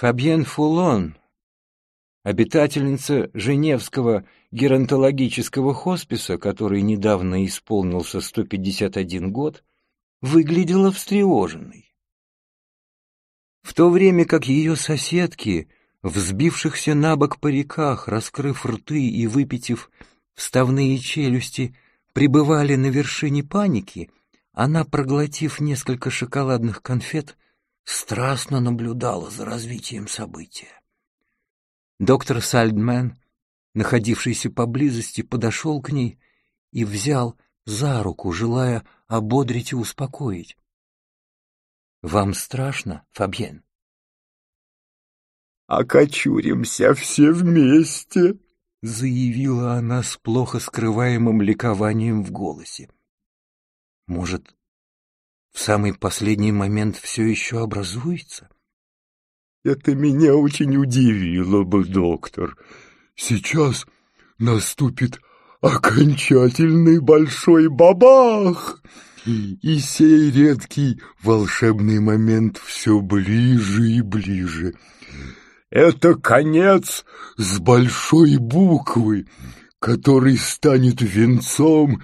Фабьен Фулон, обитательница Женевского геронтологического хосписа, который недавно исполнился 151 год, выглядела встревоженной. В то время как ее соседки, взбившихся на бок париках, раскрыв рты и выпитив вставные челюсти, пребывали на вершине паники, она, проглотив несколько шоколадных конфет, страстно наблюдала за развитием события. Доктор Сальдмен, находившийся поблизости, подошел к ней и взял за руку, желая ободрить и успокоить. «Вам страшно, Фабьен?» «Окочуримся все вместе», — заявила она с плохо скрываемым ликованием в голосе. «Может, в самый последний момент все еще образуется?» «Это меня очень удивило бы, доктор. Сейчас наступит окончательный большой бабах!» И сей редкий волшебный момент все ближе и ближе. Это конец с большой буквы, который станет венцом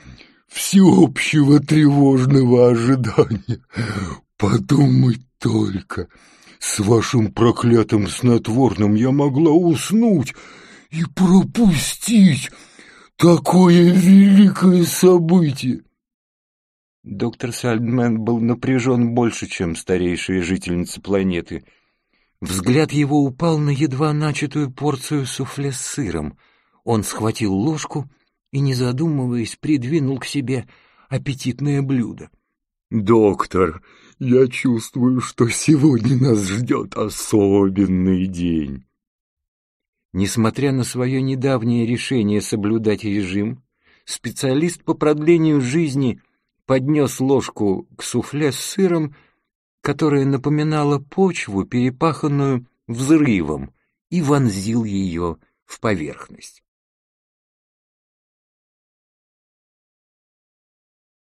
всеобщего тревожного ожидания. Подумать только, с вашим проклятым снотворным я могла уснуть и пропустить такое великое событие. Доктор Сальдмен был напряжен больше, чем старейшая жительница планеты. Взгляд его упал на едва начатую порцию суфле с сыром. Он схватил ложку и, не задумываясь, придвинул к себе аппетитное блюдо. «Доктор, я чувствую, что сегодня нас ждет особенный день». Несмотря на свое недавнее решение соблюдать режим, специалист по продлению жизни поднес ложку к суфле с сыром, которая напоминала почву, перепаханную взрывом, и вонзил ее в поверхность.